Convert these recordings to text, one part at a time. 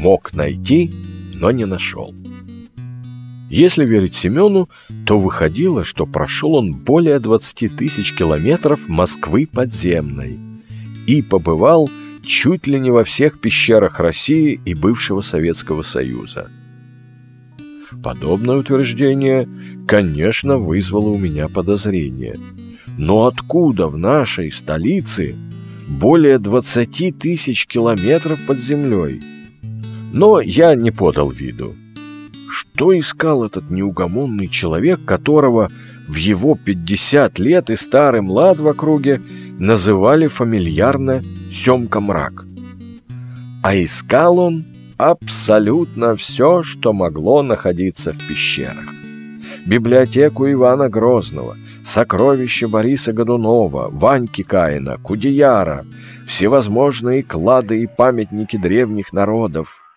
мог найти, но не нашел. Если верить Семену, то выходило, что прошел он более 20 тысяч километров Москвы подземной и побывал чуть ли не во всех пещерах России и бывшего Советского Союза. Подобное утверждение, конечно, вызвало у меня подозрение. Но откуда в нашей столице более 20 тысяч километров под землей? Но я не подал виду. Что искал этот неугомонный человек, которого в его 50 лет и старый млад в округе называли фамильярно Семка Мрак? А искал он абсолютно все, что могло находиться в пещерах. Библиотеку Ивана Грозного, сокровища Бориса Годунова, Ваньки Каина, Кудеяра, всевозможные клады и памятники древних народов,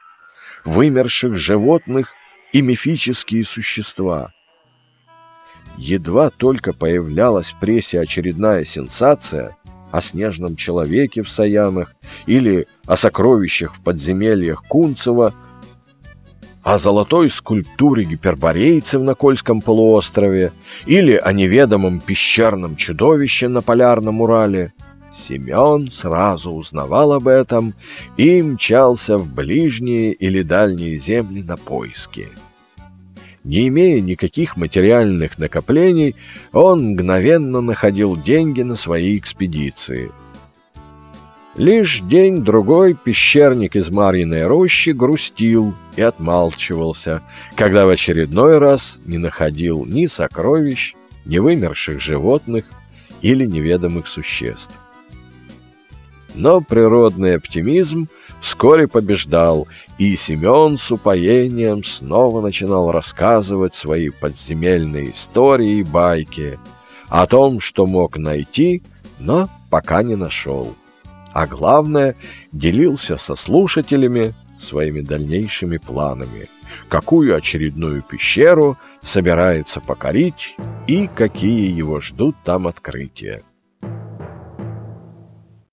вымерших животных и мифические существа. Едва только появлялась в прессе очередная сенсация о снежном человеке в Саянах или о сокровищах в подземельях Кунцева, о золотой скульптуре гиперборейцев на Кольском полуострове или о неведомом пещерном чудовище на Полярном Урале, Семен сразу узнавал об этом и мчался в ближние или дальние земли на поиски. Не имея никаких материальных накоплений, он мгновенно находил деньги на свои экспедиции. Лишь день-другой пещерник из Марьиной рощи грустил и отмалчивался, когда в очередной раз не находил ни сокровищ, ни вымерших животных или неведомых существ. Но природный оптимизм вскоре побеждал, и Семен с упоением снова начинал рассказывать свои подземельные истории и байки о том, что мог найти, но пока не нашел. А главное, делился со слушателями своими дальнейшими планами, какую очередную пещеру собирается покорить и какие его ждут там открытия.